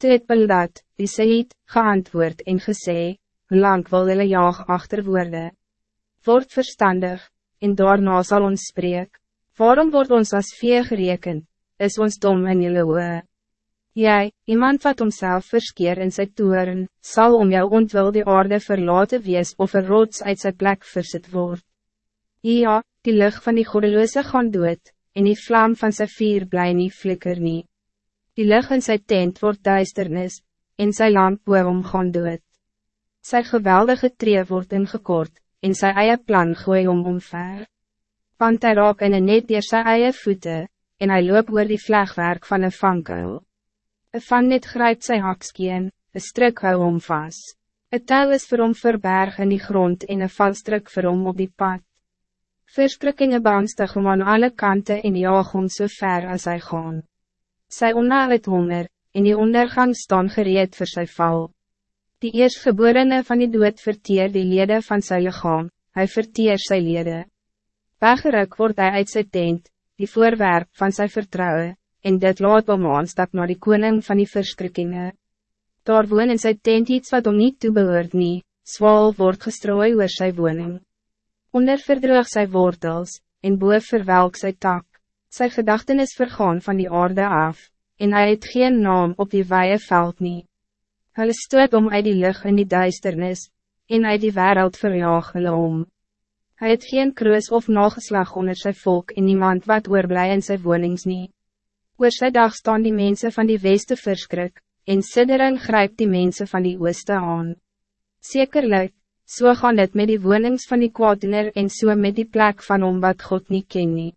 Toe het Bildad, die Seid, geantwoord en gesê, hoe lang wil hulle jaag achter worde? Word verstandig, en daarna zal ons spreek. Waarom wordt ons als vee gerekend, is ons dom in jullie oe? Jij, iemand wat homself verskeer in sy toeren, zal om jou ontwil die aarde verlaten wees of een rots uit sy plek versit word. Ja, die lucht van die godeloze gaan dood, en die vlam van sy vier bly nie flikker nie. Die lucht in sy tent wordt duisternis, en sy lamp boom gaan dood. Sy geweldige tree wordt ingekort, en sy eie plan gooi om omver. Want hy raak in een net dier sy eie voete, en hy loop oor die vlegwerk van een vankuil. Een van net grijpt sy hakskeen, een strik hou om vast. Een tel is vir hom verberg in die grond en een valstrik vir hom op die pad. Verstrikkinge banstig om aan alle kanten en jaag hom so ver as hy gaan. Sy onnaal het honger, en die ondergang staan gereed voor sy val. Die eerstgeborene van die dood verteer die lede van sy lichaam, hy verteer sy lede. Weggeruk wordt hij uit sy tent, die voorwerp van sy vertrouwen, en dit laat Bomaan stap naar die koning van die verschrikkingen. Daar woon in sy tent iets wat om niet toe behoort nie, zwaal wordt gestrooi oor sy woning. Onder verdroog sy wortels, en boe verwelk sy tak, sy gedachtenis vergaan van die aarde af, en hij het geen naam op die weie veld nie. Hulle stoot om uit die lucht in die duisternis, en uit die wereld verjaag hulle om. Hij het geen kruis of nageslag onder zijn volk en niemand wat oorblij in zijn wonings niet. Oor sy dag staan die mensen van die weste verskrik, en siddering grijpt die mensen van die ooste aan. Zekerlijk, so gaan het met die wonings van die kwaadiner en so met die plek van om wat God niet ken nie.